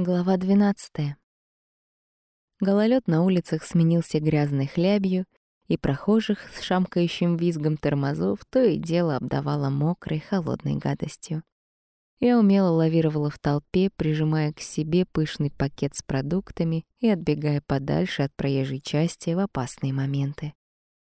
Глава 12. Гололед на улицах сменился грязной хлябью, и прохожих с шамкающим визгом тормозов то и дело обдавало мокрой, холодной гадостью. Я умело лавировала в толпе, прижимая к себе пышный пакет с продуктами и отбегая подальше от проезжей части в опасные моменты.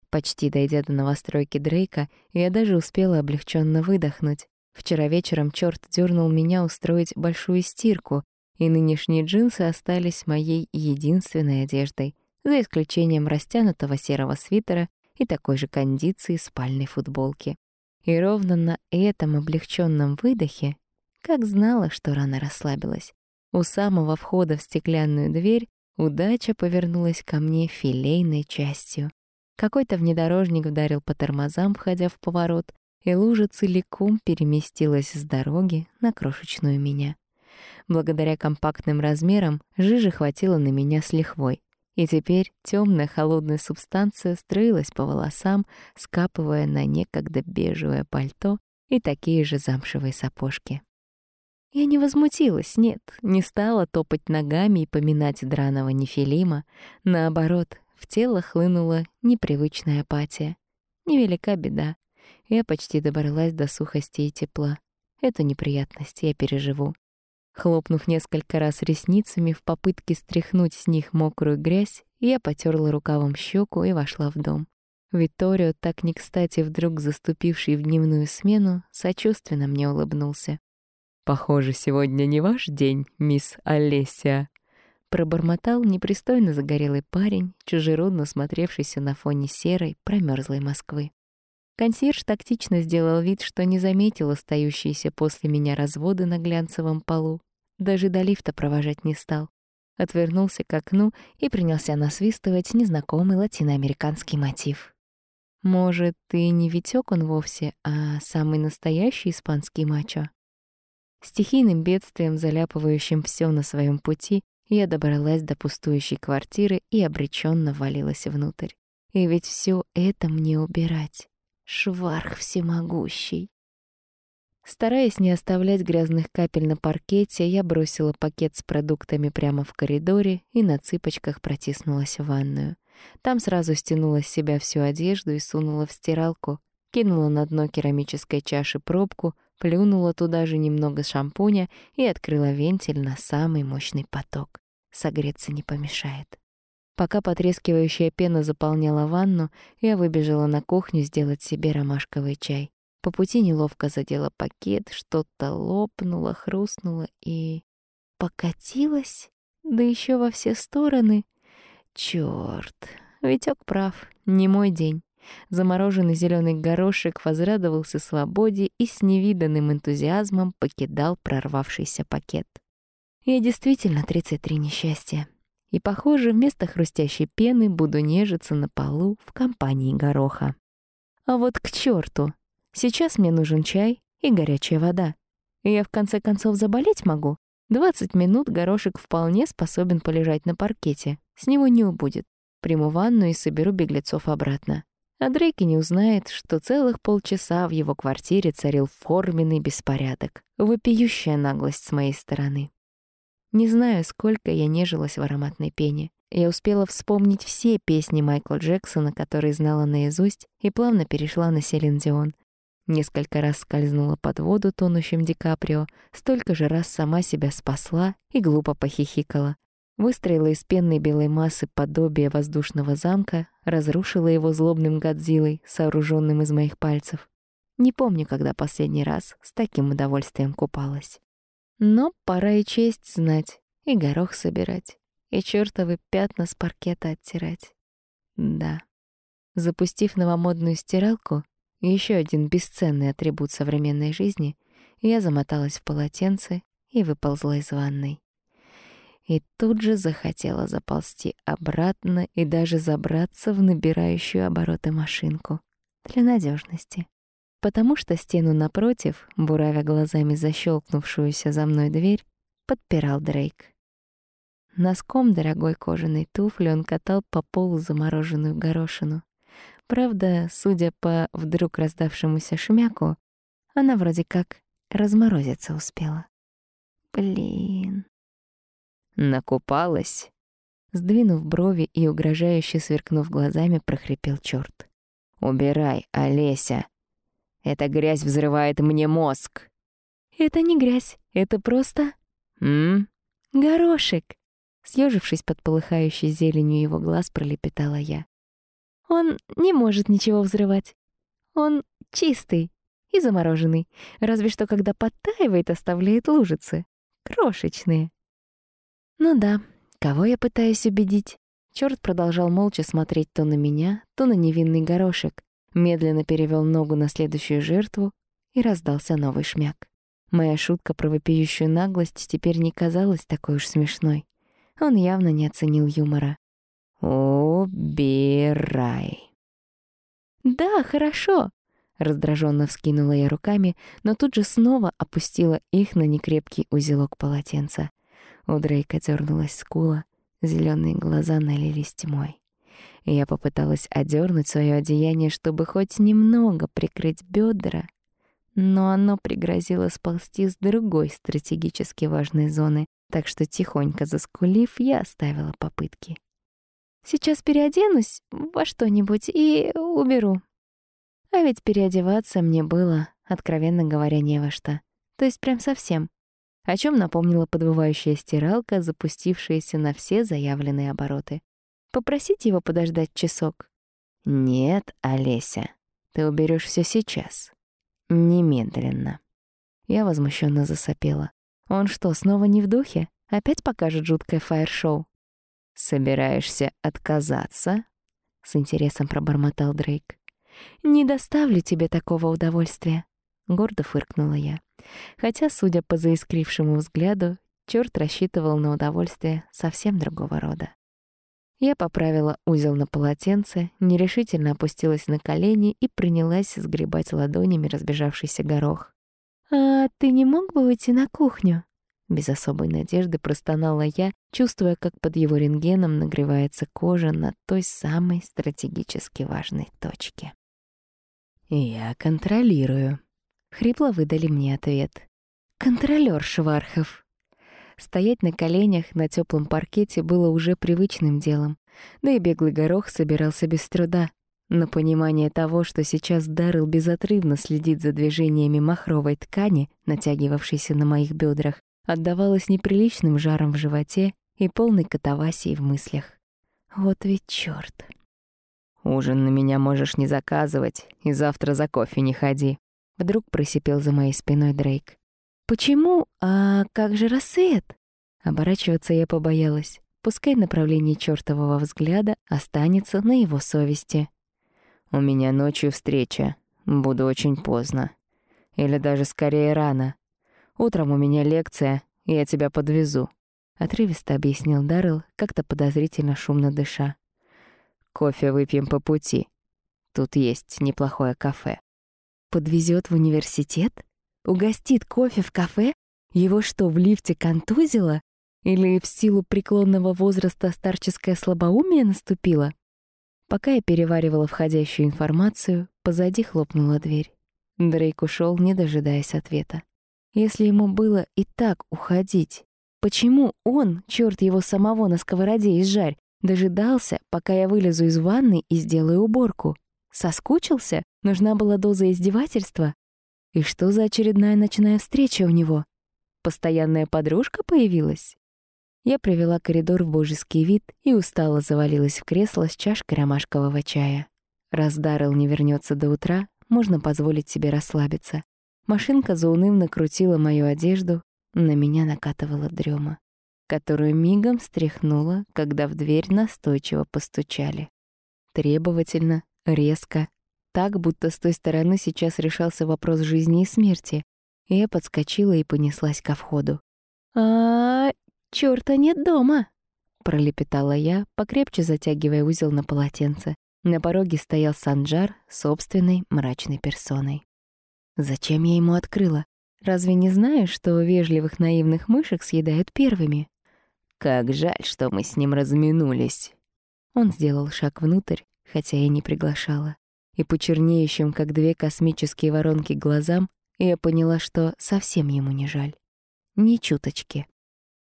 Почти дойдя до новостройки Дрейка, я даже успела облегченно выдохнуть. Вчера вечером черт дернул меня устроить большую стирку, и нынешние джинсы остались моей единственной одеждой, за исключением растянутого серого свитера и такой же кондиции спальной футболки. И ровно на этом облегченном выдохе, как знала, что рано расслабилась, у самого входа в стеклянную дверь удача повернулась ко мне филейной частью. Какой-то внедорожник вдарил по тормозам, входя в поворот, и лужа целиком переместилась с дороги на крошечную меня. Благодаря компактным размерам жижи хватило на меня с лихвой. И теперь темная холодная субстанция строилась по волосам, скапывая на некогда бежевое пальто и такие же замшевые сапожки. Я не возмутилась, нет, не стала топать ногами и поминать драного нефилима. Наоборот, в тело хлынула непривычная апатия. Невелика беда. Я почти добралась до сухости и тепла. Эту неприятность я переживу. Хлопнув несколько раз ресницами в попытке стряхнуть с них мокрую грязь, я потерла рукавом щеку и вошла в дом. Виторио, так не кстати вдруг заступивший в дневную смену, сочувственно мне улыбнулся. «Похоже, сегодня не ваш день, мисс Олеся», — пробормотал непристойно загорелый парень, чужеродно смотревшийся на фоне серой, промерзлой Москвы. Консьерж тактично сделал вид, что не заметил остающиеся после меня разводы на глянцевом полу, даже до лифта провожать не стал. Отвернулся к окну и принялся насвистывать незнакомый латиноамериканский мотив. Может, и не Витёк он вовсе, а самый настоящий испанский мачо? Стихийным бедствием, заляпывающим все на своем пути, я добралась до пустующей квартиры и обреченно валилась внутрь. И ведь все это мне убирать. Шварх всемогущий. Стараясь не оставлять грязных капель на паркете, я бросила пакет с продуктами прямо в коридоре и на цыпочках протиснулась в ванную. Там сразу стянула с себя всю одежду и сунула в стиралку, кинула на дно керамической чаши пробку, плюнула туда же немного шампуня и открыла вентиль на самый мощный поток. Согреться не помешает. Пока потрескивающая пена заполняла ванну, я выбежала на кухню сделать себе ромашковый чай. По пути неловко задела пакет, что-то лопнуло, хрустнуло и... покатилось, да еще во все стороны. Чёрт, Витёк прав, не мой день. Замороженный зеленый горошек возрадовался свободе и с невиданным энтузиазмом покидал прорвавшийся пакет. Я действительно 33 несчастья. И, похоже, вместо хрустящей пены буду нежиться на полу в компании гороха. А вот к черту! Сейчас мне нужен чай и горячая вода. Я в конце концов заболеть могу. 20 минут горошек вполне способен полежать на паркете. С него не убудет. Приму ванну и соберу беглецов обратно. А Дрейки не узнает, что целых полчаса в его квартире царил форменный беспорядок. Вопиющая наглость с моей стороны. Не знаю, сколько я нежилась в ароматной пене. Я успела вспомнить все песни Майкла Джексона, которые знала наизусть, и плавно перешла на Селин Дион. Несколько раз скользнула под воду тонущим Ди Каприо, столько же раз сама себя спасла и глупо похихикала. Выстроила из пенной белой массы подобие воздушного замка, разрушила его злобным Годзиллой, сооруженным из моих пальцев. Не помню, когда последний раз с таким удовольствием купалась. Но пора и честь знать, и горох собирать, и чёртовы пятна с паркета оттирать. Да. Запустив новомодную стиралку, еще один бесценный атрибут современной жизни, я замоталась в полотенце и выползла из ванной. И тут же захотела заползти обратно и даже забраться в набирающую обороты машинку. Для надежности. Потому что стену напротив, буравя глазами защелкнувшуюся за мной дверь, подпирал Дрейк. Носком дорогой кожаной туфли он катал по полу замороженную горошину. Правда, судя по вдруг раздавшемуся шмяку, она вроде как разморозиться успела. Блин. Накупалась?» Сдвинув брови и угрожающе сверкнув глазами, прохрипел чёрт. «Убирай, Олеся. Эта грязь взрывает мне мозг». «Это не грязь, это просто...» «М? «Горошек!» Съежившись под полыхающей зеленью его глаз, пролепетала я. «Он не может ничего взрывать. Он чистый и замороженный, разве что когда подтаивает, оставляет лужицы. Крошечные». «Ну да, кого я пытаюсь убедить?» Чёрт продолжал молча смотреть то на меня, то на невинный горошек, медленно перевёл ногу на следующую жертву и раздался новый шмяк. Моя шутка про вопиющую наглость теперь не казалась такой уж смешной. Он явно не оценил юмора. «Убирай». «Да, хорошо», — раздраженно вскинула я руками, но тут же снова опустила их на некрепкий узелок полотенца. У Дрейка дернулась скула, зеленые глаза налились тьмой. Я попыталась одернуть свое одеяние, чтобы хоть немного прикрыть бедра, но оно пригрозило сползти с другой стратегически важной зоны, так что тихонько заскулив, я оставила попытки. «Сейчас переоденусь во что-нибудь и уберу». А ведь переодеваться мне было, откровенно говоря, не во что. То есть прям совсем. О чем напомнила подвывающая стиралка, запустившаяся на все заявленные обороты. Попросить его подождать часок? «Нет, Олеся, ты уберешь все сейчас. Немедленно. Я возмущенно засопела. Он что, снова не в духе? Опять покажет жуткое фаер-шоу? Собираешься отказаться? С интересом пробормотал Дрейк. Не доставлю тебе такого удовольствия. Гордо фыркнула я. Хотя, судя по заискрившему взгляду, чёрт рассчитывал на удовольствие совсем другого рода. Я поправила узел на полотенце, нерешительно опустилась на колени и принялась сгребать ладонями разбежавшийся горох. «А ты не мог бы уйти на кухню?» Без особой надежды простонала я, чувствуя, как под его рентгеном нагревается кожа на той самой стратегически важной точке. «Я контролирую», — хрипло выдали мне ответ. «Контролёр Швархов», Стоять на коленях на теплом паркете было уже привычным делом. Да и беглый горох собирался без труда. Но понимание того, что сейчас Даррелл безотрывно следит за движениями махровой ткани, натягивавшейся на моих бедрах, отдавалось неприличным жаром в животе и полной катавасией в мыслях. Вот ведь чёрт. «Ужин на меня можешь не заказывать, и завтра за кофе не ходи», — вдруг просипел за моей спиной Дрейк. «Почему? А как же рассвет?» Оборачиваться я побоялась. Пускай направление чёртового взгляда останется на его совести. «У меня ночью встреча. Буду очень поздно. Или даже скорее рано. Утром у меня лекция, я тебя подвезу», — отрывисто объяснил Даррелл, как-то подозрительно шумно дыша. «Кофе выпьем по пути. Тут есть неплохое кафе». «Подвезёт в университет?» Угостит кофе в кафе? Его что, в лифте контузило? Или в силу преклонного возраста старческое слабоумие наступило? Пока я переваривала входящую информацию, позади хлопнула дверь. Дрейк ушел, не дожидаясь ответа. Если ему было и так уходить, почему он, черт его самого на сковороде изжарь, дожидался, пока я вылезу из ванны и сделаю уборку? Соскучился? Нужна была доза издевательства? И что за очередная ночная встреча у него? Постоянная подружка появилась? Я привела коридор в божеский вид и устало завалилась в кресло с чашкой ромашкового чая. Раз Даррелл не вернется до утра, можно позволить себе расслабиться. Машинка заунывно крутила мою одежду, на меня накатывала дрема, которую мигом стряхнула, когда в дверь настойчиво постучали. Требовательно, резко, так, будто с той стороны сейчас решался вопрос жизни и смерти. Я подскочила и понеслась ко входу. а, -а, чёрта нет дома!» — пролепетала я, покрепче затягивая узел на полотенце. На пороге стоял Санджар собственной мрачной персоной. Зачем я ему открыла? Разве не знаю, что вежливых наивных мышек съедают первыми? Как жаль, что мы с ним разминулись. Он сделал шаг внутрь, хотя я не приглашала и по чернеющим, как две космические воронки, глазам я поняла, что совсем ему не жаль. Ни чуточки.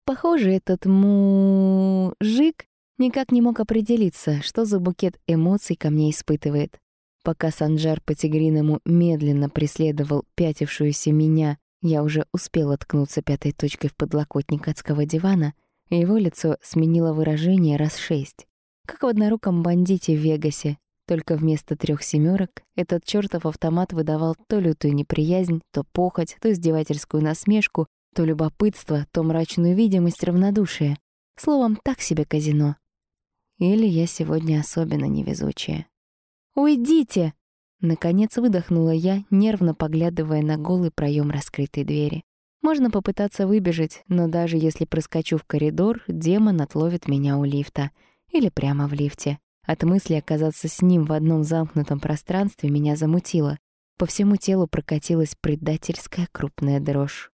похоже, этот мужик никак не мог определиться, что за букет эмоций ко мне испытывает. Пока Санджар по-тигриному медленно преследовал пятившуюся меня, я уже успела ткнуться пятой точкой в подлокотник адского дивана, и его лицо сменило выражение раз шесть. Как в одноруком бандите в Вегасе, только вместо трех семерок этот чертов автомат выдавал то лютую неприязнь, то похоть, то издевательскую насмешку, то любопытство, то мрачную видимость равнодушия. Словом, так себе казино. Или я сегодня особенно невезучая. «Уйдите!» Наконец выдохнула я, нервно поглядывая на голый проем раскрытой двери. Можно попытаться выбежать, но даже если проскочу в коридор, демон отловит меня у лифта. Или прямо в лифте. От мысли оказаться с ним в одном замкнутом пространстве меня замутило. По всему телу прокатилась предательская крупная дрожь.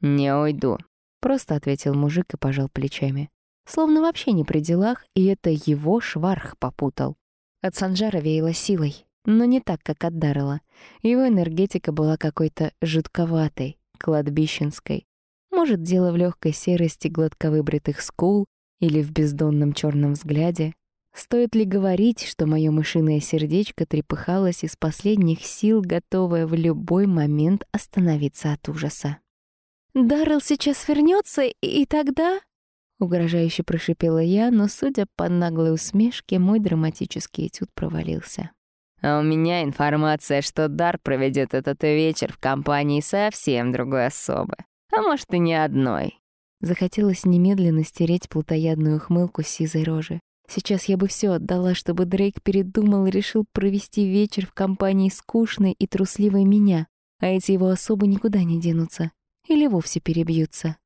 «Не уйду», — просто ответил мужик и пожал плечами. Словно вообще не при делах, и это его шварх попутал. От Санжара веяло силой, но не так, как от Даррела. Его энергетика была какой-то жутковатой, кладбищенской. Может, дело в легкой серости гладко выбритых скул или в бездонном черном взгляде, Стоит ли говорить, что мое мышиное сердечко трепыхалось из последних сил, готовое в любой момент остановиться от ужаса? «Даррелл сейчас вернется, и тогда...» Угрожающе прошипела я, но, судя по наглой усмешке, мой драматический этюд провалился. «А у меня информация, что Дар проведет этот вечер в компании совсем другой особы. А может, и не одной». Захотелось немедленно стереть плутоядную ухмылку с сизой рожи. Сейчас я бы все отдала, чтобы Дрейк передумал и решил провести вечер в компании скучной и трусливой меня, а эти его особо никуда не денутся. Или вовсе перебьются.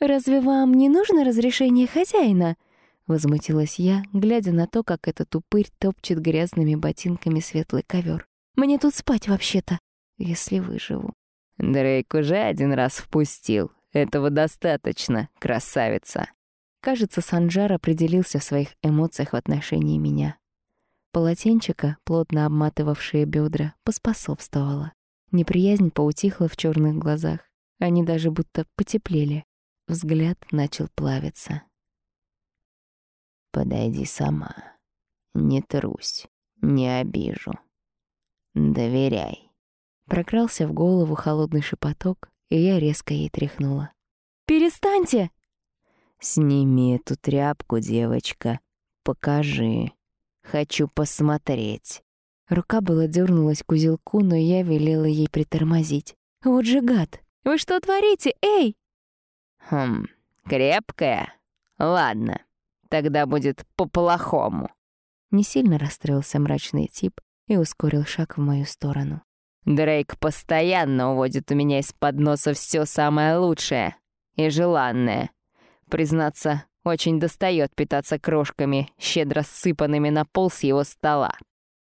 «Разве вам не нужно разрешение хозяина?» — возмутилась я, глядя на то, как этот упырь топчет грязными ботинками светлый ковер. «Мне тут спать вообще-то, если выживу». Дрейк уже один раз впустил. Этого достаточно, красавица. Кажется, Санджар определился в своих эмоциях в отношении меня. Полотенчика, плотно обматывавшие бедра, поспособствовало. Неприязнь поутихла в черных глазах. Они даже будто потеплели. Взгляд начал плавиться. «Подойди сама. Не трусь, не обижу. Доверяй». Прокрался в голову холодный шепоток, и я резко ей тряхнула. «Перестаньте!» «Сними эту тряпку, девочка. Покажи. Хочу посмотреть». Рука была дернулась к узелку, но я велела ей притормозить. «Вот же гад! Вы что творите? Эй!» «Хм, крепкая? Ладно, тогда будет по-плохому». Не сильно расстроился мрачный тип и ускорил шаг в мою сторону. «Дрейк постоянно уводит у меня из-под носа все самое лучшее и желанное. Признаться, очень достает питаться крошками, щедро сыпанными на пол с его стола.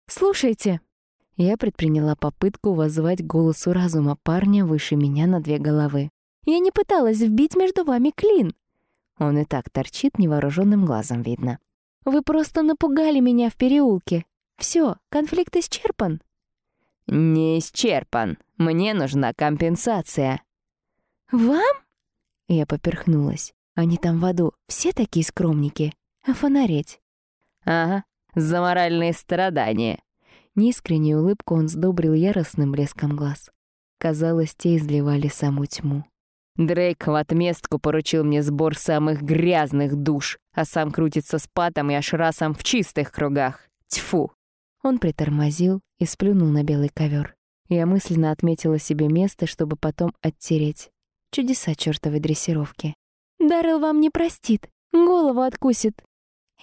«Слушайте!» Я предприняла попытку воззвать голосу разума парня выше меня на две головы. «Я не пыталась вбить между вами клин!» Он и так торчит невооруженным глазом, видно. «Вы просто напугали меня в переулке. Все, конфликт исчерпан». «Не исчерпан. Мне нужна компенсация». «Вам?» Я поперхнулась. Они там в аду все такие скромники. А фонареть? Ага, за моральные страдания. Неискреннюю улыбку он сдобрил яростным блеском глаз. Казалось, те изливали саму тьму. Дрейк в отместку поручил мне сбор самых грязных душ, а сам крутится с патом и ашрасом в чистых кругах. Тьфу! Он притормозил и сплюнул на белый ковер. Я мысленно отметила себе место, чтобы потом оттереть. Чудеса чертовой дрессировки. Даррелл вам не простит, голову откусит.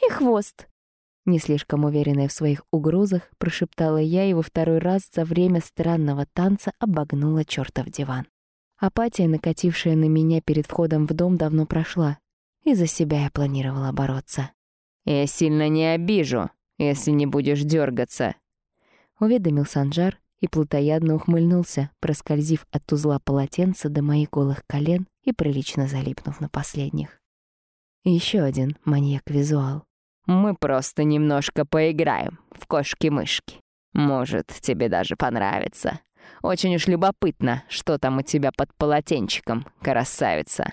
И хвост. Не слишком уверенная в своих угрозах, прошептала я и во второй раз за время странного танца обогнула чертов диван. Апатия, накатившая на меня перед входом в дом, давно прошла. И за себя я планировала бороться. «Я сильно не обижу, если не будешь дергаться, уведомил Санжар и плутоядно ухмыльнулся, проскользив от узла полотенца до моих голых колен и прилично залипнув на последних. Еще один маньяк-визуал. «Мы просто немножко поиграем в кошки-мышки. Может, тебе даже понравится. Очень уж любопытно, что там у тебя под полотенчиком, красавица».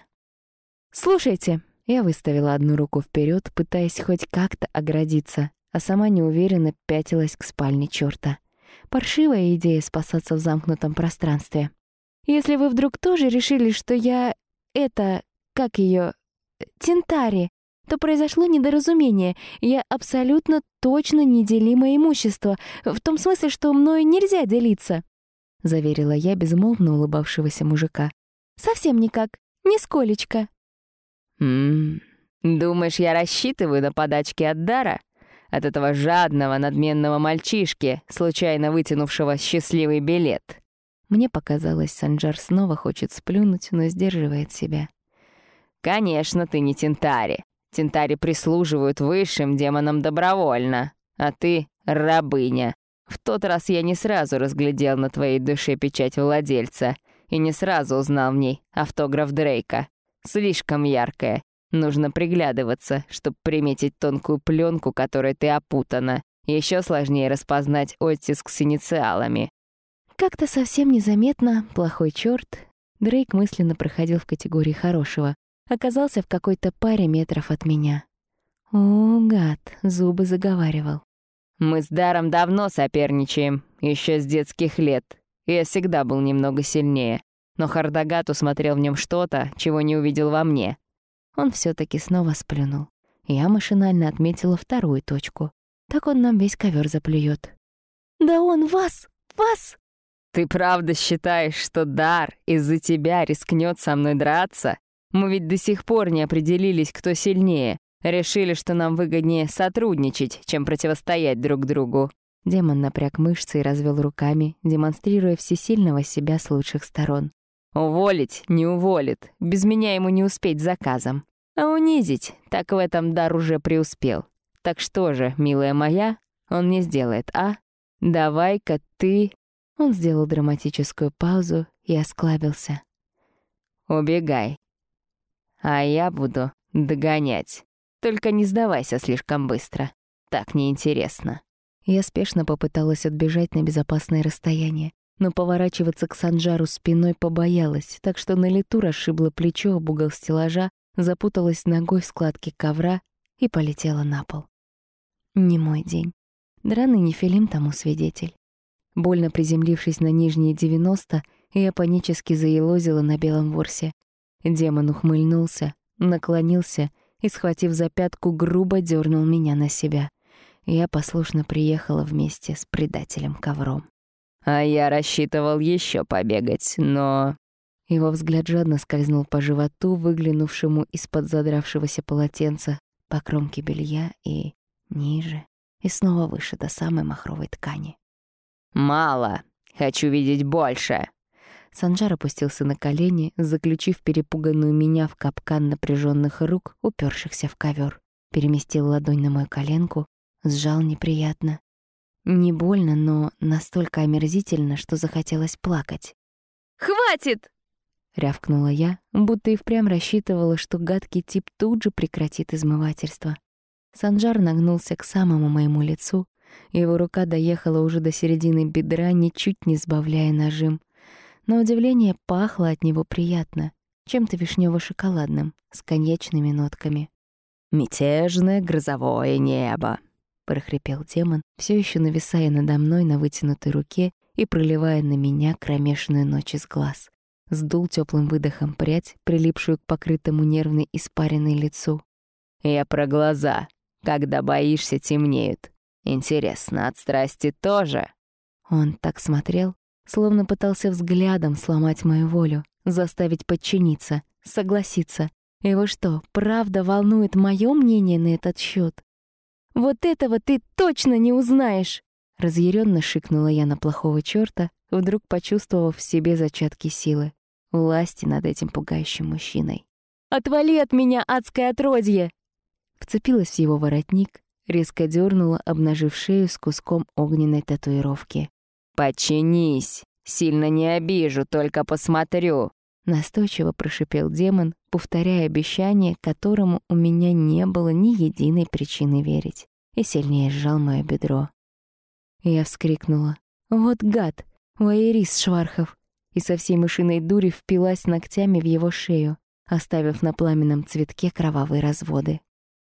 Слушайте!» Я выставила одну руку вперед, пытаясь хоть как-то оградиться, а сама неуверенно пятилась к спальне чёрта. Паршивая идея спасаться в замкнутом пространстве. Если вы вдруг тоже решили, что я... это... как её... Тинтари, то произошло недоразумение. Я абсолютно точно неделимое имущество, в том смысле, что мною нельзя делиться», — заверила я безмолвно улыбавшегося мужика. «Совсем никак, нисколечко». «Ммм, думаешь, я рассчитываю на подачки от дара? От этого жадного, надменного мальчишки, случайно вытянувшего счастливый билет?» Мне показалось, Санджар снова хочет сплюнуть, но сдерживает себя. «Конечно, ты не Тинтари. Тинтари прислуживают высшим демонам добровольно, а ты — рабыня. В тот раз я не сразу разглядел на твоей душе печать владельца и не сразу узнал в ней автограф Дрейка. Слишком яркая. Нужно приглядываться, чтобы приметить тонкую пленку, которой ты опутана. Еще сложнее распознать оттиск с инициалами. Как-то совсем незаметно, плохой черт, Дрейк мысленно проходил в категории хорошего, оказался в какой-то паре метров от меня. О, гад, зубы заговаривал. «Мы с Даром давно соперничаем, еще с детских лет. Я всегда был немного сильнее, но Хардагат усмотрел в нем что-то, чего не увидел во мне». Он все таки снова сплюнул. Я машинально отметила вторую точку. Так он нам весь ковер заплюет. «Да он вас! Вас!» «Ты правда считаешь, что Дар из-за тебя рискнет со мной драться? Мы ведь до сих пор не определились, кто сильнее. Решили, что нам выгоднее сотрудничать, чем противостоять друг другу». Демон напряг мышцы и развел руками, демонстрируя всесильного себя с лучших сторон. «Уволить не уволит. Без меня ему не успеть заказом. А унизить, так в этом дар уже преуспел. Так что же, милая моя, он не сделает, а? Давай-ка ты...» Он сделал драматическую паузу и осклабился. «Убегай а я буду догонять. Только не сдавайся слишком быстро. Так неинтересно». Я спешно попыталась отбежать на безопасное расстояние, но поворачиваться к Санджару спиной побоялась, так что на лету расшибла плечо об угол стеллажа, запуталась ногой в складке ковра и полетела на пол. Не мой день. Драный нефилим тому свидетель. Больно приземлившись на нижние 90, я панически заелозила на белом ворсе. Демон ухмыльнулся, наклонился и, схватив за пятку, грубо дернул меня на себя. Я послушно приехала вместе с предателем ковром. «А я рассчитывал еще побегать, но...» Его взгляд жадно скользнул по животу, выглянувшему из-под задравшегося полотенца, по кромке белья и ниже, и снова выше до самой махровой ткани. «Мало. Хочу видеть больше», Санжар опустился на колени, заключив перепуганную меня в капкан напряженных рук, упершихся в ковер. Переместил ладонь на мою коленку, сжал неприятно. Не больно, но настолько омерзительно, что захотелось плакать. «Хватит!» — рявкнула я, будто и впрямь рассчитывала, что гадкий тип тут же прекратит измывательство. Санжар нагнулся к самому моему лицу, его рука доехала уже до середины бедра, ничуть не сбавляя нажим. На удивление пахло от него приятно, чем-то вишнево-шоколадным, с коньячными нотками. «Мятежное грозовое небо», — прохрипел демон, все еще нависая надо мной на вытянутой руке и проливая на меня кромешную ночь из глаз. Сдул теплым выдохом прядь, прилипшую к покрытому нервной испаренной лицу. «Я про глаза. Когда боишься, темнеют. Интересно, от страсти тоже?» Он так смотрел, словно пытался взглядом сломать мою волю, заставить подчиниться, согласиться. Его что, правда волнует мое мнение на этот счет? «Вот этого ты точно не узнаешь!» Разъяренно шикнула я на плохого черта, вдруг почувствовав в себе зачатки силы, власти над этим пугающим мужчиной. «Отвали от меня, адское отродье!» Вцепилась в его воротник, резко дернула, обнажив шею с куском огненной татуировки. «Подчинись! Сильно не обижу, только посмотрю!» Настойчиво прошипел демон, повторяя обещание, которому у меня не было ни единой причины верить, и сильнее сжал моё бедро. Я вскрикнула. «Вот гад! Ваерис Швархов!» и со всей мышиной дури впилась ногтями в его шею. оставив на пламенном цветке кровавые разводы.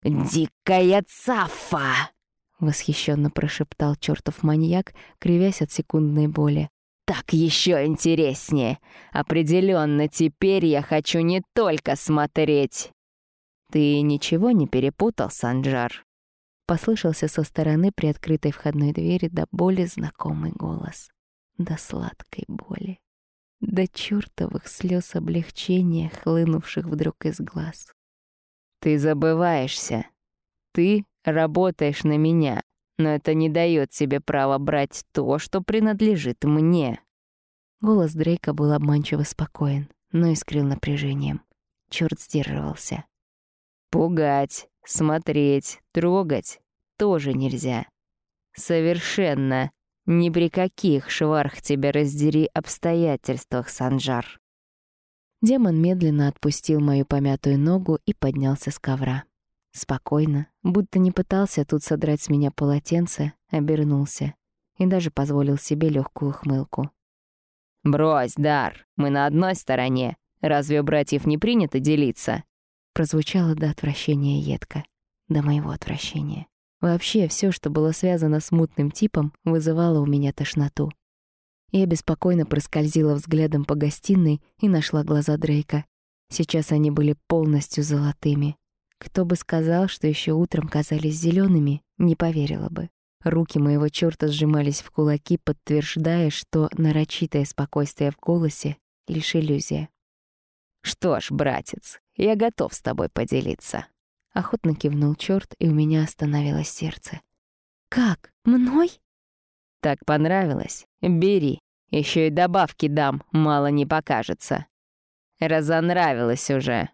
«Дикая цафа!» — восхищенно прошептал чертов маньяк, кривясь от секундной боли. «Так еще интереснее! Определенно теперь я хочу не только смотреть!» «Ты ничего не перепутал, Санджар?» Послышался со стороны приоткрытой входной двери до боли знакомый голос. До сладкой боли. До чертовых слез облегчения, хлынувших вдруг из глаз. «Ты забываешься. Ты работаешь на меня, но это не дает тебе права брать то, что принадлежит мне». Голос Дрейка был обманчиво спокоен, но искрил напряжением. Чёрт сдерживался. «Пугать, смотреть, трогать тоже нельзя. Совершенно. Ни при каких, шварх тебя раздери, обстоятельствах, Санжар». Демон медленно отпустил мою помятую ногу и поднялся с ковра. Спокойно, будто не пытался тут содрать с меня полотенце, обернулся и даже позволил себе легкую хмылку. «Брось, Дар, мы на одной стороне. Разве братьев не принято делиться?» Прозвучало до отвращения едко. До моего отвращения. Вообще все, что было связано с мутным типом, вызывало у меня тошноту. Я беспокойно проскользила взглядом по гостиной и нашла глаза Дрейка. Сейчас они были полностью золотыми. Кто бы сказал, что еще утром казались зелеными, не поверила бы. Руки моего чёрта сжимались в кулаки, подтверждая, что нарочитое спокойствие в голосе — лишь иллюзия. «Что ж, братец, я готов с тобой поделиться». Охотно кивнул чёрт, и у меня остановилось сердце. «Как? Мной?» «Так понравилось? Бери. Еще и добавки дам, мало не покажется. Разонравилось уже.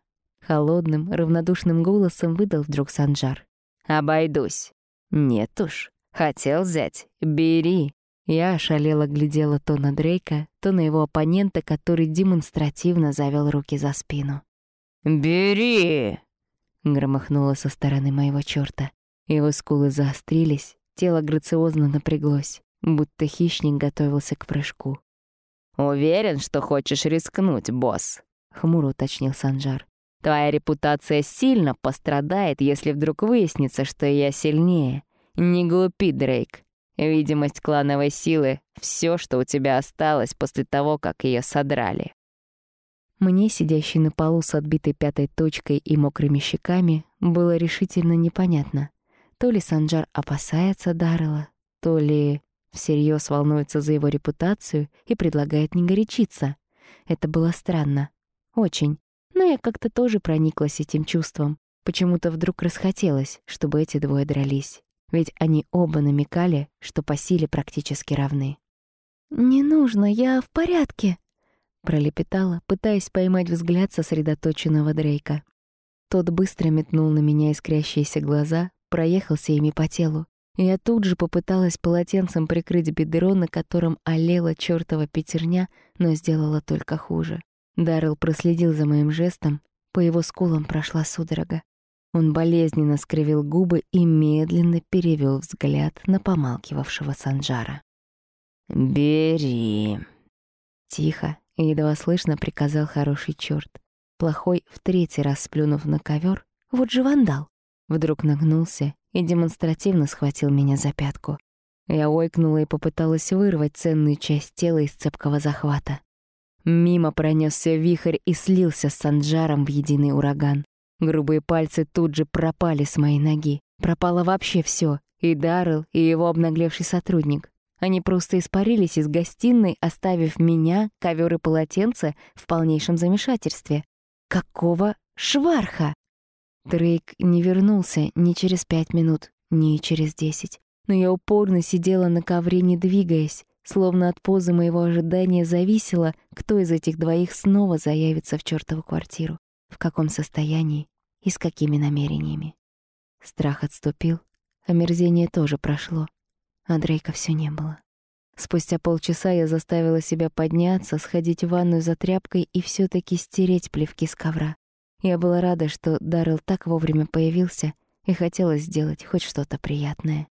Холодным, равнодушным голосом выдал вдруг Санджар. Обойдусь. Нет уж. Хотел взять. Бери. Я ошалела глядела то на Дрейка, то на его оппонента, который демонстративно завел руки за спину. «Бери!» — громыхнуло со стороны моего чёрта. Его скулы заострились, тело грациозно напряглось будто хищник готовился к прыжку. «Уверен, что хочешь рискнуть, босс?» — хмуро уточнил Санжар. «Твоя репутация сильно пострадает, если вдруг выяснится, что я сильнее. Не глупи, Дрейк. Видимость клановой силы — все, что у тебя осталось после того, как ее содрали». Мне, сидящей на полу с отбитой пятой точкой и мокрыми щеками, было решительно непонятно. То ли Санджар опасается Даррела, то ли всерьез волнуется за его репутацию и предлагает не горячиться. Это было странно. Очень. Но я как-то тоже прониклась этим чувством. Почему-то вдруг расхотелось, чтобы эти двое дрались. Ведь они оба намекали, что по силе практически равны. «Не нужно, я в порядке», — пролепетала, пытаясь поймать взгляд сосредоточенного Дрейка. Тот быстро метнул на меня искрящиеся глаза, проехался ими по телу, я тут же попыталась полотенцем прикрыть бедро, на котором олела чёртова пятерня, но сделала только хуже. Даррелл проследил за моим жестом, по его скулам прошла судорога. Он болезненно скривил губы и медленно перевёл взгляд на помалкивавшего Санджара. «Бери!» Тихо и едва слышно приказал хороший чёрт. Плохой, в третий раз сплюнув на ковер, вот же вандал, вдруг нагнулся и демонстративно схватил меня за пятку. Я ойкнула и попыталась вырвать ценную часть тела из цепкого захвата. Мимо пронесся вихрь и слился с Санджаром в единый ураган. Грубые пальцы тут же пропали с моей ноги. Пропало вообще все: и Даррелл, и его обнаглевший сотрудник. Они просто испарились из гостиной, оставив меня, ковер и полотенце в полнейшем замешательстве. Какого шварха? Дрейк не вернулся ни через пять минут, ни через десять. Но я упорно сидела на ковре, не двигаясь, словно от позы моего ожидания зависело, кто из этих двоих снова заявится в чёртову квартиру, в каком состоянии и с какими намерениями. Страх отступил, омерзение тоже прошло, а Дрейка всё не было. Спустя полчаса я заставила себя подняться, сходить в ванную за тряпкой и всё таки стереть плевки с ковра. Я была рада, что Даррелл так вовремя появился и хотела сделать хоть что-то приятное.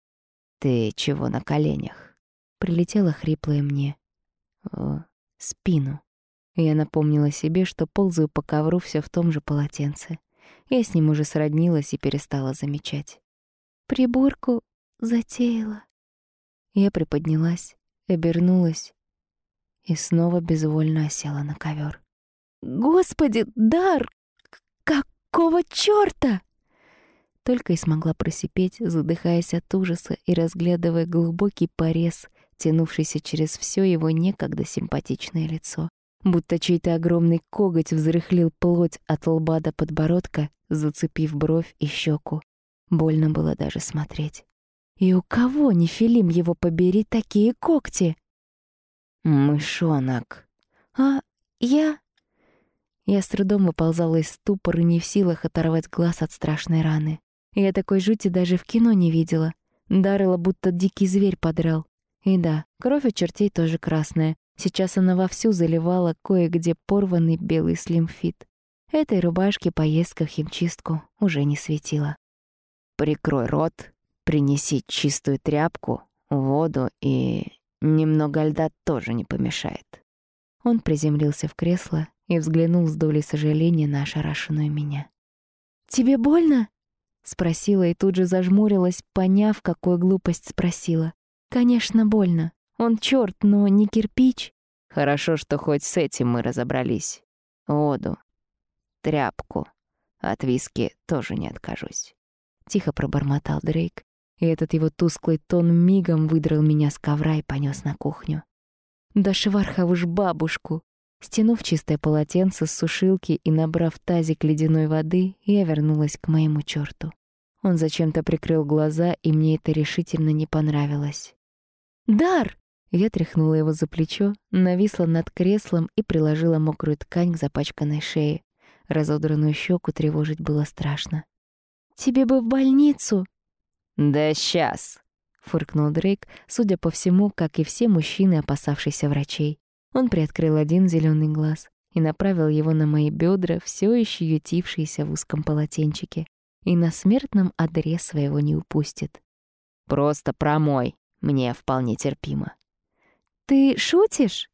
«Ты чего на коленях?» Прилетело хриплое мне в спину. Я напомнила себе, что ползаю по ковру все в том же полотенце. Я с ним уже сроднилась и перестала замечать. Приборку затеяла. Я приподнялась, обернулась и снова безвольно осела на ковер. «Господи, Дар! Какого чёрта?» Только и смогла просипеть, задыхаясь от ужаса и разглядывая глубокий порез, тянувшийся через все его некогда симпатичное лицо. Будто чей-то огромный коготь взрыхлил плоть от лба до подбородка, зацепив бровь и щеку. Больно было даже смотреть. И у кого, Нефилим его побери, такие когти? Мышонок. А я... Я с трудом выползала из ступора, не в силах оторвать глаз от страшной раны. Я такой жути даже в кино не видела. Дарила, будто дикий зверь подрал. И да, кровь у чертей тоже красная. Сейчас она вовсю заливала кое-где порванный белый слимфит. Этой рубашке поездка в химчистку уже не светила. «Прикрой рот, принеси чистую тряпку, воду и немного льда тоже не помешает». Он приземлился в кресло и взглянул с долей сожаления на ошарашенную меня. «Тебе больно?» — спросила и тут же зажмурилась, поняв, какую глупость спросила. «Конечно, больно. Он чёрт, но не кирпич». «Хорошо, что хоть с этим мы разобрались. Воду, тряпку. От виски тоже не откажусь». Тихо пробормотал Дрейк, и этот его тусклый тон мигом выдрал меня с ковра и понёс на кухню. «Да швархову ж бабушку!» Стянув чистое полотенце с сушилки и набрав тазик ледяной воды, я вернулась к моему чёрту. Он зачем-то прикрыл глаза, и мне это решительно не понравилось. «Дар!» Я тряхнула его за плечо, нависла над креслом и приложила мокрую ткань к запачканной шее. Разодранную щеку тревожить было страшно. «Тебе бы в больницу!» «Да сейчас!» — фыркнул Дрейк, судя по всему, как и все мужчины, опасавшиеся врачей. Он приоткрыл один зеленый глаз и направил его на мои бедра, все еще ютившиеся в узком полотенчике, и на смертном одре своего не упустит. «Просто промой, мне вполне терпимо». «Ты шутишь?»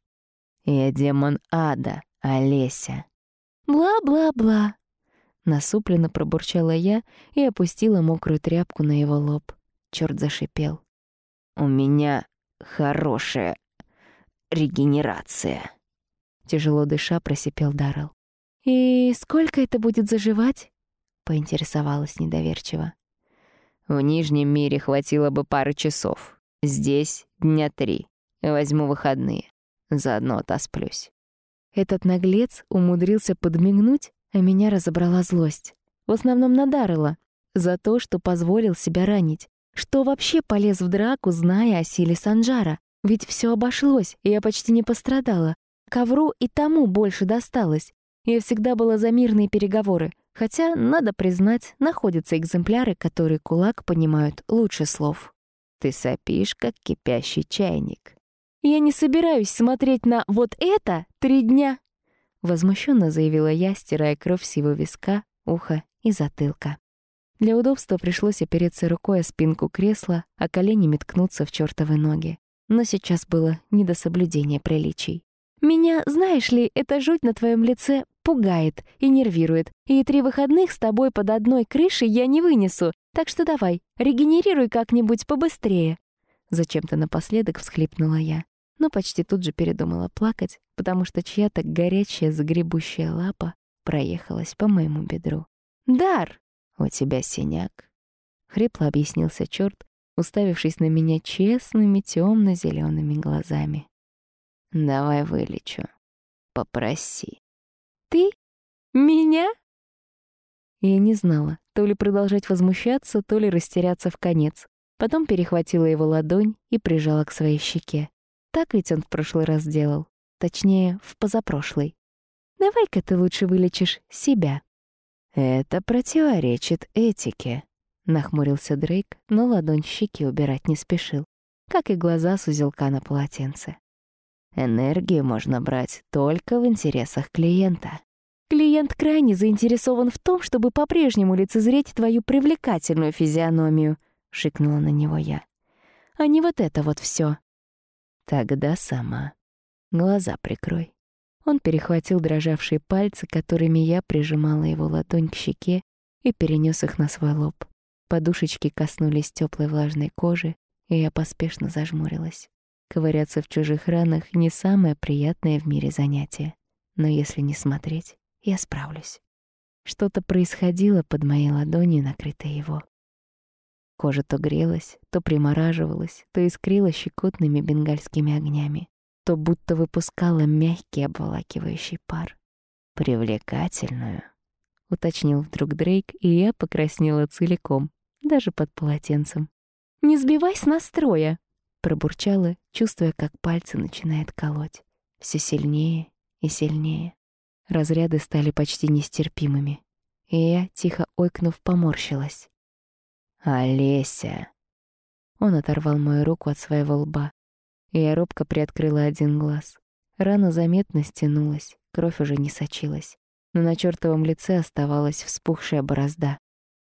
«Я демон ада, Олеся». «Бла-бла-бла», — насупленно пробурчала я и опустила мокрую тряпку на его лоб. Чёрт зашипел. «У меня хорошая регенерация», — тяжело дыша просипел Даррелл. «И сколько это будет заживать?» — поинтересовалась недоверчиво. «В Нижнем мире хватило бы пары часов. Здесь дня три. Возьму выходные. Заодно отосплюсь». Этот наглец умудрился подмигнуть, а меня разобрала злость. В основном на Даррелла. За то, что позволил себя ранить. Что вообще полез в драку, зная о силе Санжара? Ведь все обошлось, и я почти не пострадала. Ковру и тому больше досталось. Я всегда была за мирные переговоры. Хотя, надо признать, находятся экземпляры, которые кулак понимают лучше слов. «Ты сопишь, как кипящий чайник». «Я не собираюсь смотреть на вот это три дня», — возмущенно заявила я, стирая кровь с его виска, уха и затылка. Для удобства пришлось опереться рукой о спинку кресла, а колени меткнуться в чёртовы ноги но сейчас было не до соблюдения приличий. «Меня, знаешь ли, эта жуть на твоем лице пугает и нервирует, и три выходных с тобой под одной крышей я не вынесу, так что давай, регенерируй как-нибудь побыстрее». Зачем-то напоследок всхлипнула я, но почти тут же передумала плакать, потому что чья-то горячая загребущая лапа проехалась по моему бедру. «Дар!» «У тебя синяк», — хрипло объяснился чёрт, уставившись на меня честными темно зелеными глазами. «Давай вылечу. Попроси». «Ты? Меня?» Я не знала, то ли продолжать возмущаться, то ли растеряться в конец. Потом перехватила его ладонь и прижала к своей щеке. Так ведь он в прошлый раз делал. Точнее, в позапрошлый. «Давай-ка ты лучше вылечишь себя». «Это противоречит этике», Нахмурился Дрейк, но ладонь щеки убирать не спешил, как и глаза с узелка на полотенце. Энергию можно брать только в интересах клиента. Клиент крайне заинтересован в том, чтобы по-прежнему лицезреть твою привлекательную физиономию, шикнула на него я. А не вот это вот все. Тогда сама. Глаза прикрой. Он перехватил дрожавшие пальцы, которыми я прижимала его ладонь к щеке и перенес их на свой лоб. Подушечки коснулись теплой влажной кожи, и я поспешно зажмурилась. Ковыряться в чужих ранах — не самое приятное в мире занятие. Но если не смотреть, я справлюсь. Что-то происходило под моей ладонью, накрытой его. Кожа то грелась, то примораживалась, то искрила щекотными бенгальскими огнями, то будто выпускала мягкий обволакивающий пар. «Привлекательную», — уточнил вдруг Дрейк, и я покраснела целиком, даже под полотенцем. «Не сбивай с настроя!» — пробурчала, чувствуя, как пальцы начинает колоть. Все сильнее и сильнее. Разряды стали почти нестерпимыми, и я, тихо ойкнув, поморщилась. «Олеся!» Он оторвал мою руку от своего лба, и я робко приоткрыла один глаз. Рана заметно стянулась, кровь уже не сочилась, но на чертовом лице оставалась вспухшая борозда.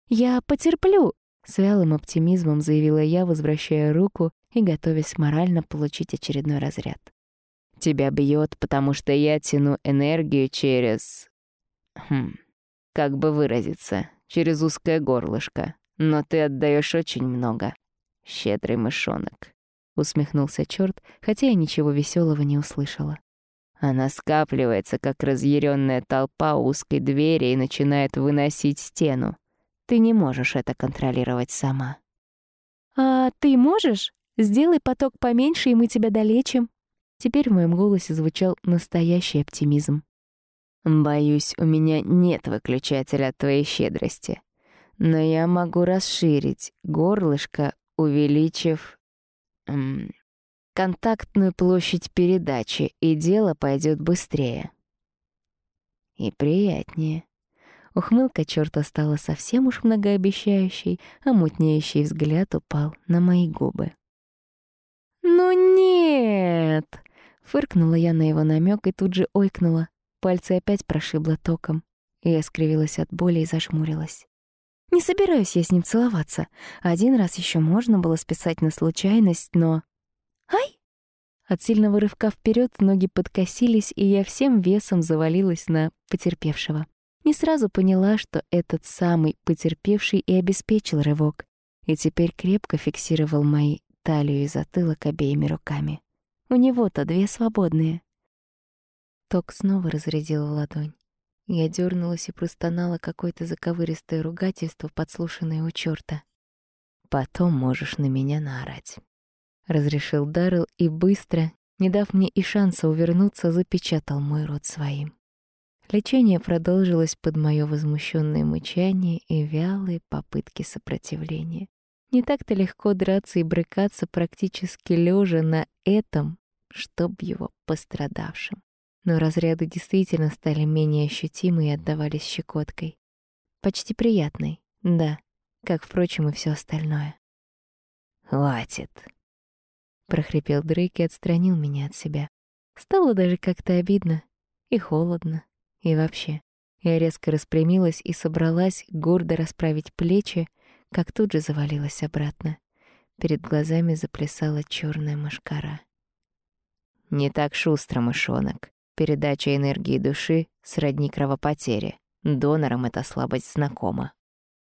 «Я потерплю!» — с вялым оптимизмом заявила я, возвращая руку и готовясь морально получить очередной разряд. «Тебя бьет, потому что я тяну энергию через... Хм, как бы выразиться, через узкое горлышко. Но ты отдаешь очень много. Щедрый мышонок. Усмехнулся черт, хотя я ничего веселого не услышала. Она скапливается, как разъяренная толпа узкой двери и начинает выносить стену. Ты не можешь это контролировать сама. «А ты можешь? Сделай поток поменьше, и мы тебя долечим». Теперь в моем голосе звучал настоящий оптимизм. «Боюсь, у меня нет выключателя от твоей щедрости но я могу расширить горлышко, увеличив эм, контактную площадь передачи, и дело пойдет быстрее. И приятнее. Ухмылка чёрта стала совсем уж многообещающей, а мутнеющий взгляд упал на мои губы. «Ну нет!» — фыркнула я на его намек и тут же ойкнула. Пальцы опять прошибло током. Я скривилась от боли и зажмурилась. Не собираюсь я с ним целоваться. Один раз еще можно было списать на случайность, но... Ай! От сильного рывка вперед ноги подкосились, и я всем весом завалилась на потерпевшего. Не сразу поняла, что этот самый потерпевший и обеспечил рывок, и теперь крепко фиксировал мои талию и затылок обеими руками. У него-то две свободные. Ток снова разрядил в ладонь. Я дернулась и простонала какое-то заковыристое ругательство, подслушанное у чёрта. «Потом можешь на меня наорать», — разрешил Даррелл и быстро, не дав мне и шанса увернуться, запечатал мой рот своим. Лечение продолжилось под моё возмущённое мычание и вялые попытки сопротивления. Не так-то легко драться и брыкаться практически лежа на этом, чтоб его пострадавшим но разряды действительно стали менее ощутимы и отдавались щекоткой. Почти приятной, да, как, впрочем, и все остальное. «Хватит!» — прохрипел Дрейк и отстранил меня от себя. Стало даже как-то обидно и холодно, и вообще. Я резко распрямилась и собралась гордо расправить плечи, как тут же завалилась обратно. Перед глазами заплясала черная мошкара. «Не так шустро, мышонок. Передача энергии души сродни кровопотере. Донорам эта слабость знакома.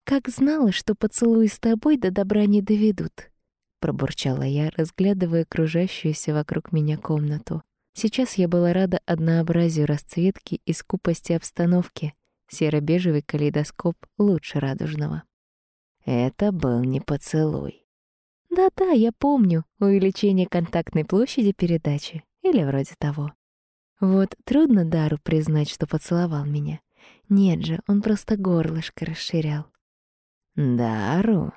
«Как знала, что поцелуи с тобой до добра не доведут», — пробурчала я, разглядывая окружающуюся вокруг меня комнату. Сейчас я была рада однообразию расцветки и скупости обстановки. Серо-бежевый калейдоскоп лучше радужного. Это был не поцелуй. Да-да, я помню. Увеличение контактной площади передачи. Или вроде того. Вот трудно Дару признать, что поцеловал меня. Нет же, он просто горлышко расширял. Дару?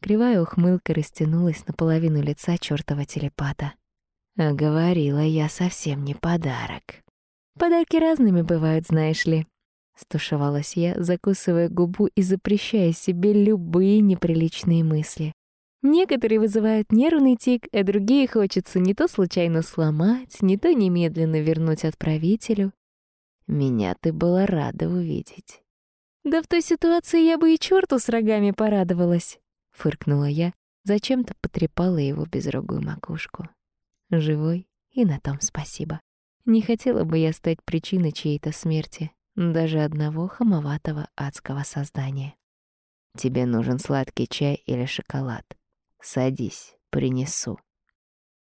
Кривая ухмылка растянулась на половину лица чёртова телепата. А говорила я совсем не подарок. Подарки разными бывают, знаешь ли. Стушевалась я, закусывая губу и запрещая себе любые неприличные мысли. Некоторые вызывают нервный тик, а другие хочется не то случайно сломать, не то немедленно вернуть отправителю. Меня ты была рада увидеть. Да в той ситуации я бы и черту с рогами порадовалась, фыркнула я, зачем-то потрепала его безрогую макушку. Живой, и на том спасибо. Не хотела бы я стать причиной чьей-то смерти, даже одного хамоватого адского создания. Тебе нужен сладкий чай или шоколад. Садись, принесу.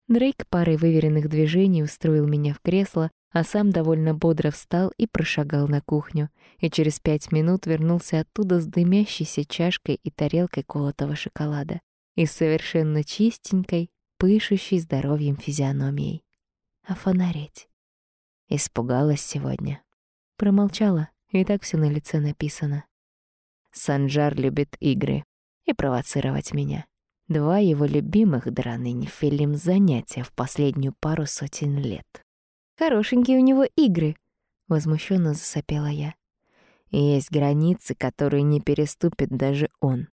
Дрейк парой выверенных движений устроил меня в кресло, а сам довольно бодро встал и прошагал на кухню, и через пять минут вернулся оттуда с дымящейся чашкой и тарелкой колотого шоколада и совершенно чистенькой, пышущей здоровьем физиономией. А фонареть? Испугалась сегодня. Промолчала, и так все на лице написано. Санджар любит игры и провоцировать меня. Два его любимых драныни фильм занятия в последнюю пару сотен лет. «Хорошенькие у него игры», — возмущенно засопела я. Есть границы, которые не переступит даже он.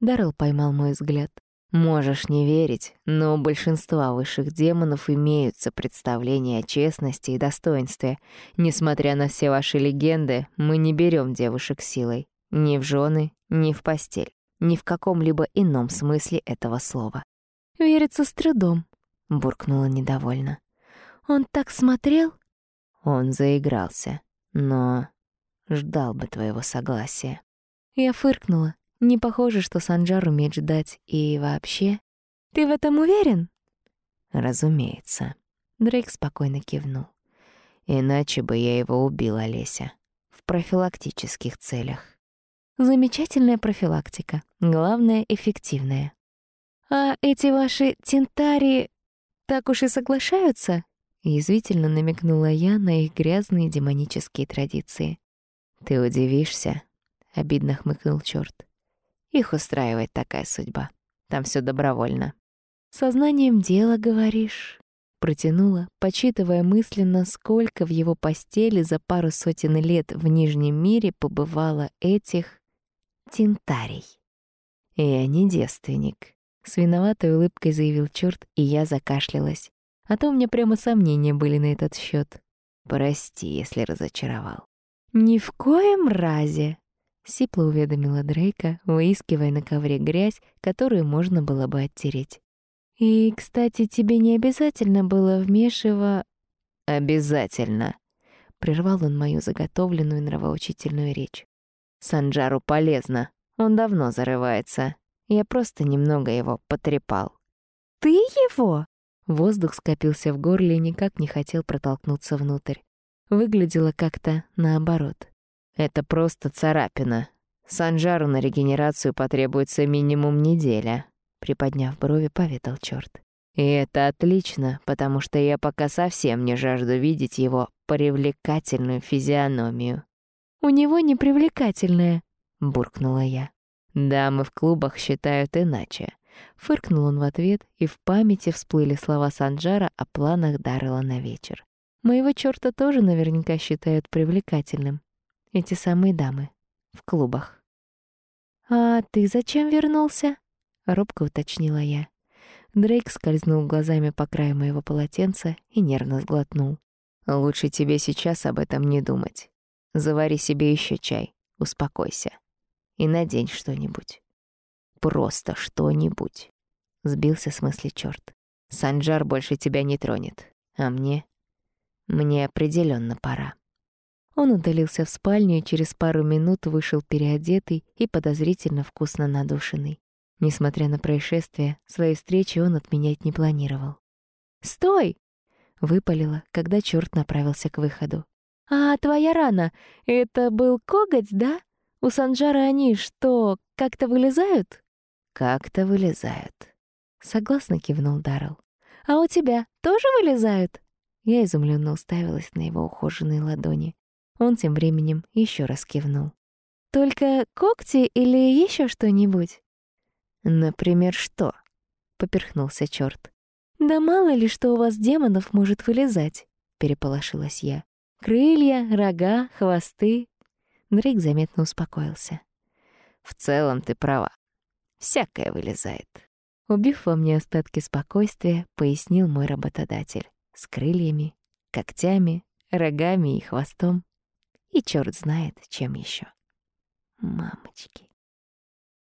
Даррелл поймал мой взгляд. Можешь не верить, но у большинства высших демонов имеются представления о честности и достоинстве. Несмотря на все ваши легенды, мы не берем девушек силой. Ни в жены, ни в постель. Ни в каком-либо ином смысле этого слова. «Верится с трудом», — буркнула недовольно. «Он так смотрел?» Он заигрался, но ждал бы твоего согласия. Я фыркнула. Не похоже, что Санджар умеет ждать. И вообще... Ты в этом уверен? Разумеется. Дрейк спокойно кивнул. Иначе бы я его убил, Олеся. В профилактических целях. Замечательная профилактика. Главное, эффективная. А эти ваши тентари так уж и соглашаются? Язвительно намекнула я на их грязные демонические традиции. Ты удивишься, обидно хмыкнул чёрт. Их устраивает такая судьба. Там все добровольно. Сознанием дела, говоришь? Протянула, почитывая мысленно, сколько в его постели за пару сотен лет в Нижнем мире побывало этих тентарей. Я не девственник. С виноватой улыбкой заявил черт, и я закашлялась. А то у меня прямо сомнения были на этот счет. Прости, если разочаровал. Ни в коем разе, Сипло уведомила Дрейка, выискивая на ковре грязь, которую можно было бы оттереть. «И, кстати, тебе не обязательно было вмешива...» «Обязательно!» — прервал он мою заготовленную нравоучительную речь. «Санджару полезно. Он давно зарывается. Я просто немного его потрепал». «Ты его?» Воздух скопился в горле и никак не хотел протолкнуться внутрь. Выглядело как-то наоборот. Это просто царапина. Санжару на регенерацию потребуется минимум неделя. Приподняв брови, поведал чёрт. И это отлично, потому что я пока совсем не жажду видеть его привлекательную физиономию. «У него непривлекательная», — буркнула я. «Дамы в клубах считают иначе». Фыркнул он в ответ, и в памяти всплыли слова Санджара о планах Даррела на вечер. Моего чёрта тоже наверняка считают привлекательным. Эти самые дамы. В клубах. «А ты зачем вернулся?» — робко уточнила я. Дрейк скользнул глазами по краю моего полотенца и нервно сглотнул. «Лучше тебе сейчас об этом не думать. Завари себе еще чай, успокойся. И надень что-нибудь. Просто что-нибудь». Сбился с мысли чёрт. «Санджар больше тебя не тронет. А мне? Мне определенно пора». Он удалился в спальню и через пару минут вышел переодетый и подозрительно вкусно надушенный. Несмотря на происшествие, своей встречи он отменять не планировал. «Стой!» — выпалила, когда чёрт направился к выходу. «А твоя рана — это был коготь, да? У Санджара они что, как-то вылезают?» «Как-то вылезают», — согласно кивнул Даррелл. «А у тебя тоже вылезают?» Я изумленно уставилась на его ухоженные ладони. Он тем временем еще раз кивнул. «Только когти или еще что-нибудь?» «Например, что?» — поперхнулся черт. «Да мало ли, что у вас демонов может вылезать», — переполошилась я. «Крылья, рога, хвосты». Дрейк заметно успокоился. «В целом ты права. Всякое вылезает». Убив во мне остатки спокойствия, пояснил мой работодатель. С крыльями, когтями, рогами и хвостом. И черт знает, чем еще. Мамочки.